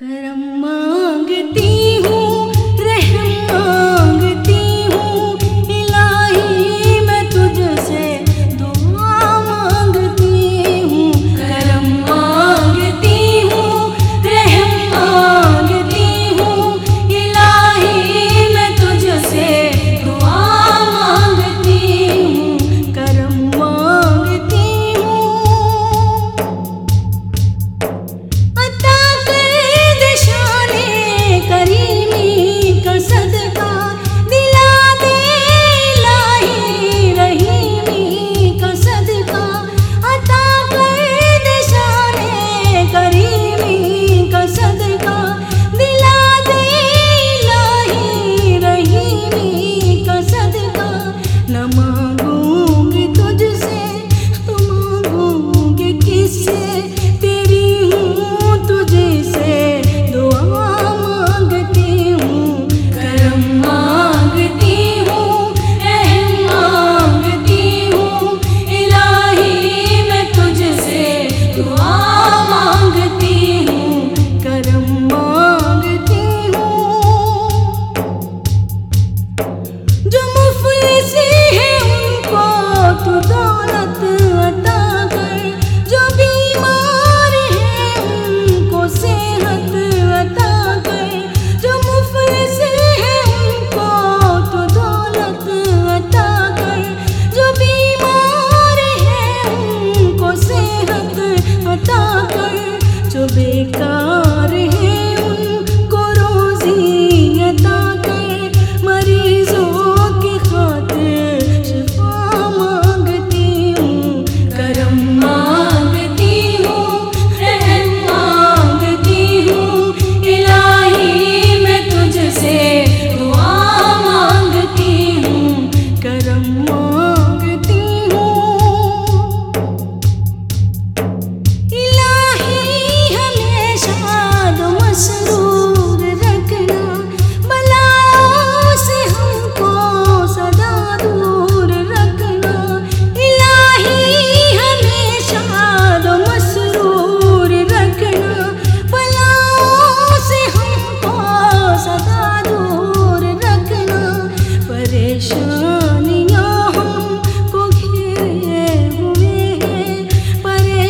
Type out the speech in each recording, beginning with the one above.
کرم مانگتی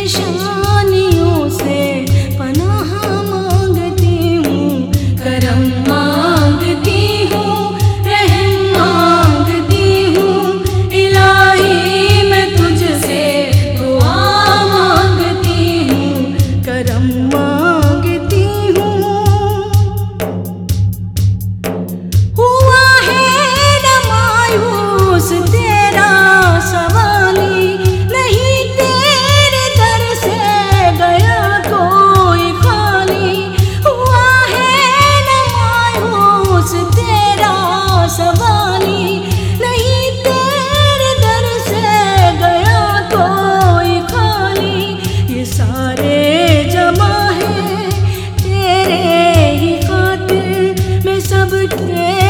شو Yeah.